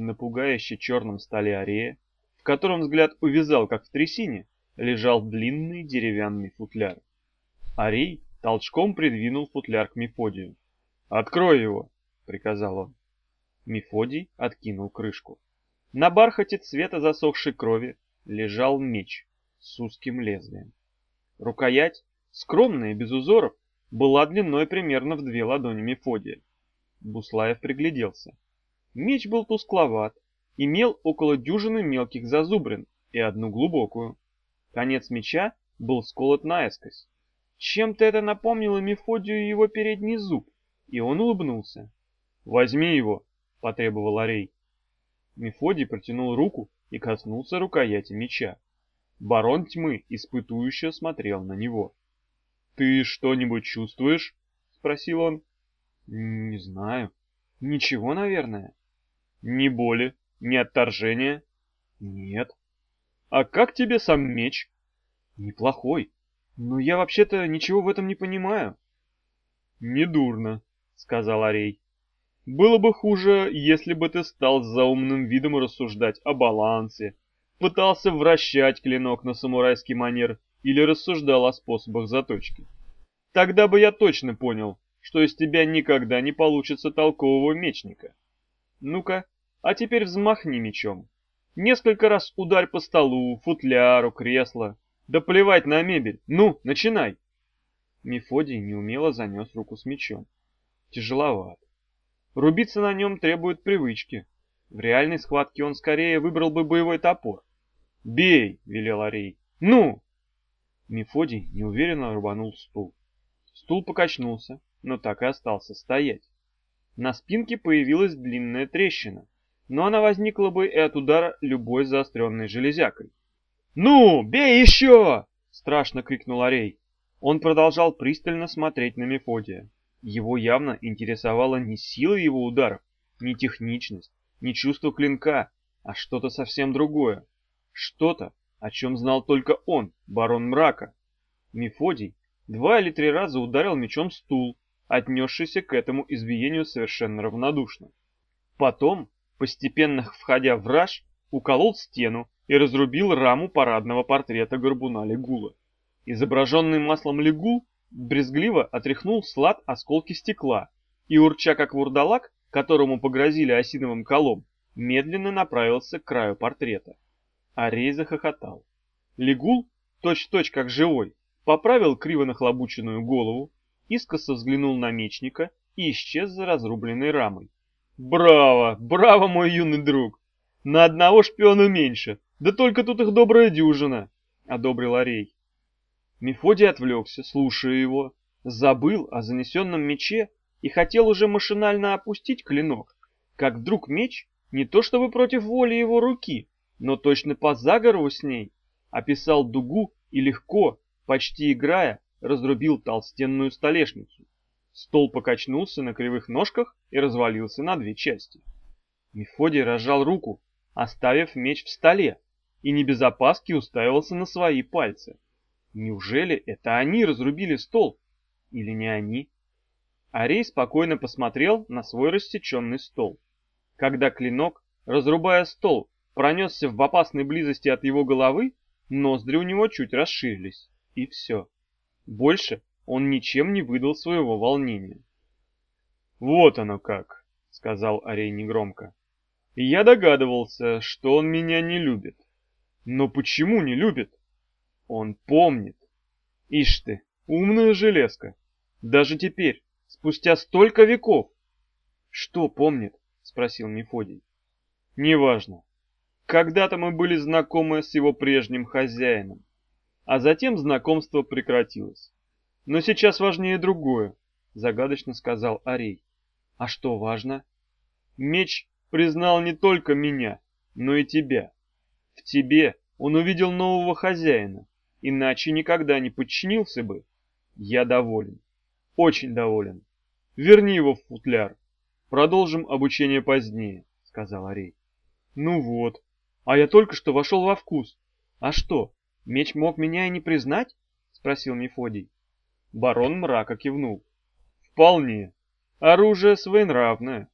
На пугающе черном столе арея, в котором взгляд увязал, как в трясине, лежал длинный деревянный футляр. Арей толчком придвинул футляр к Мефодию. «Открой его!» — приказал он. Мефодий откинул крышку. На бархате цвета засохшей крови лежал меч с узким лезвием. Рукоять, скромная, без узоров, была длиной примерно в две ладони Мефодия. Буслаев пригляделся. Меч был тускловат, имел около дюжины мелких зазубрин и одну глубокую. Конец меча был сколот наискось. Чем-то это напомнило Мефодию его передний зуб, и он улыбнулся. «Возьми его!» — потребовал Арей. Мефодий протянул руку и коснулся рукояти меча. Барон тьмы испытующе смотрел на него. «Ты что-нибудь чувствуешь?» — спросил он. «Не знаю. Ничего, наверное». «Ни боли, ни отторжения?» «Нет». «А как тебе сам меч?» «Неплохой. Но я вообще-то ничего в этом не понимаю». «Недурно», — сказал Арей. «Было бы хуже, если бы ты стал за умным видом рассуждать о балансе, пытался вращать клинок на самурайский манер или рассуждал о способах заточки. Тогда бы я точно понял, что из тебя никогда не получится толкового мечника. Ну-ка, а теперь взмахни мечом. Несколько раз ударь по столу, футляру, кресло. Да плевать на мебель. Ну, начинай. Мефодий неумело занес руку с мечом. Тяжеловат. Рубиться на нем требует привычки. В реальной схватке он скорее выбрал бы боевой топор. «Бей!» — велел Арей. «Ну!» Мефодий неуверенно рубанул стул. Стул покачнулся, но так и остался стоять. На спинке появилась длинная трещина, но она возникла бы и от удара любой заостренной железякой. «Ну, бей еще!» — страшно крикнул Арей. Он продолжал пристально смотреть на Мефодия. Его явно интересовала не сила его ударов, не техничность, не чувство клинка, а что-то совсем другое. Что-то, о чем знал только он, барон мрака. Мефодий два или три раза ударил мечом стул, отнесшийся к этому избиению совершенно равнодушно. Потом, постепенно входя в раж, уколол стену и разрубил раму парадного портрета горбуна Легула. Изображенный маслом Легул брезгливо отряхнул слад осколки стекла и, урча как вурдалак, которому погрозили осиновым колом, медленно направился к краю портрета. Арей захохотал. Легул, точь-в-точь -точь как живой, поправил криво нахлобученную голову, искоса взглянул на мечника и исчез за разрубленной рамой. «Браво! Браво, мой юный друг! На одного шпиона меньше, да только тут их добрая дюжина!» — одобрил Арей. Мефодий отвлекся, слушая его, забыл о занесенном мече и хотел уже машинально опустить клинок, как вдруг меч, не то чтобы против воли его руки, но точно по заговору с ней, описал дугу и легко, почти играя, разрубил толстенную столешницу. Стол покачнулся на кривых ножках и развалился на две части. Мефодий разжал руку, оставив меч в столе, и не без опаски уставился на свои пальцы. Неужели это они разрубили стол? Или не они? Арей спокойно посмотрел на свой рассеченный стол. Когда клинок, разрубая стол, пронесся в опасной близости от его головы, ноздри у него чуть расширились и все. Больше он ничем не выдал своего волнения. «Вот оно как», — сказал Арей негромко. «Я догадывался, что он меня не любит. Но почему не любит? Он помнит. Ишь ты, умная железка. Даже теперь, спустя столько веков. Что помнит? Спросил Мефодий. Неважно. Когда-то мы были знакомы с его прежним хозяином а затем знакомство прекратилось. Но сейчас важнее другое, загадочно сказал Арей. А что важно? Меч признал не только меня, но и тебя. В тебе он увидел нового хозяина, иначе никогда не подчинился бы. Я доволен. Очень доволен. Верни его в футляр. Продолжим обучение позднее, сказал Арей. Ну вот. А я только что вошел во вкус. А что, Меч мог меня и не признать? Спросил Мефодий. Барон мрака кивнул. Вполне. Оружие своенравное.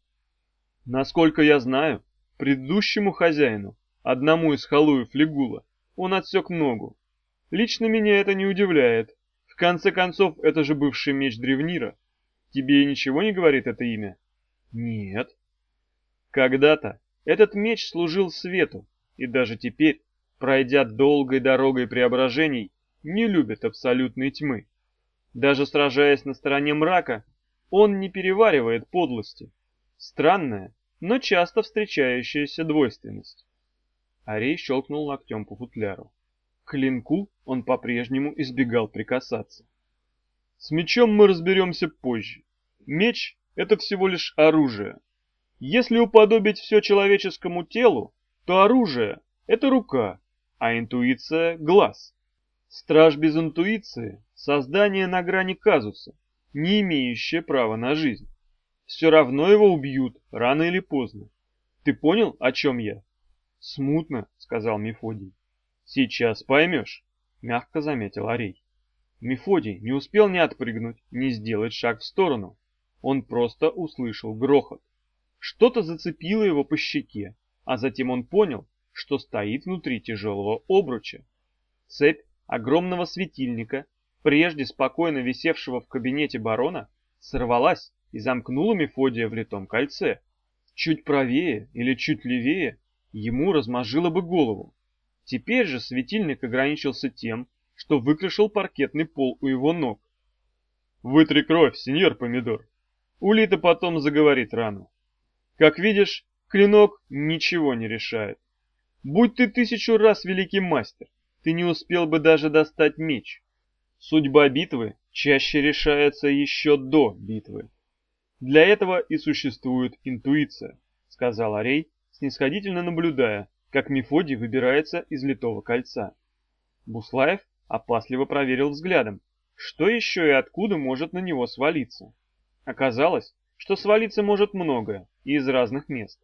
Насколько я знаю, Предыдущему хозяину, одному из халуев Легула, он отсек ногу. Лично меня это не удивляет. В конце концов, это же бывший меч Древнира. Тебе ничего не говорит это имя? Нет. Когда-то этот меч служил свету, и даже теперь, пройдя долгой дорогой преображений, не любит абсолютной тьмы. Даже сражаясь на стороне мрака, он не переваривает подлости. Странная, но часто встречающаяся двойственность. Арей щелкнул локтем по футляру. К клинку он по-прежнему избегал прикасаться. С мечом мы разберемся позже. Меч — это всего лишь оружие. Если уподобить все человеческому телу, то оружие — это рука, а интуиция — глаз. Страж без интуиции — создание на грани казуса, не имеющее права на жизнь. Все равно его убьют, рано или поздно. Ты понял, о чем я? Смутно, сказал Мефодий. Сейчас поймешь, мягко заметил Арей. Мефодий не успел ни отпрыгнуть, ни сделать шаг в сторону. Он просто услышал грохот. Что-то зацепило его по щеке, а затем он понял, что стоит внутри тяжелого обруча. Цепь огромного светильника, прежде спокойно висевшего в кабинете барона, сорвалась и замкнула Мефодия в литом кольце. Чуть правее или чуть левее ему размажило бы голову. Теперь же светильник ограничился тем, что выкрашил паркетный пол у его ног. «Вытри кровь, сеньор Помидор. Улита потом заговорит рану. Как видишь, клинок ничего не решает. Будь ты тысячу раз великий мастер, ты не успел бы даже достать меч. Судьба битвы чаще решается еще до битвы. Для этого и существует интуиция, сказал Арей, снисходительно наблюдая, как Мефодий выбирается из литого кольца. Буслаев опасливо проверил взглядом, что еще и откуда может на него свалиться. Оказалось, что свалиться может многое и из разных мест.